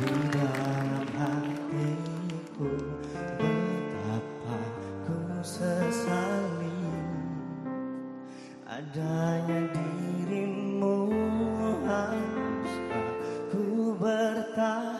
Di dalam hatiku Betapa ku sesali. Adanya dirimu Harus ku bertahan.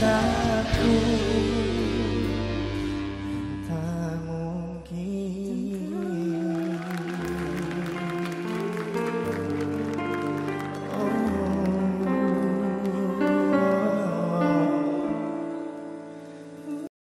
cintaku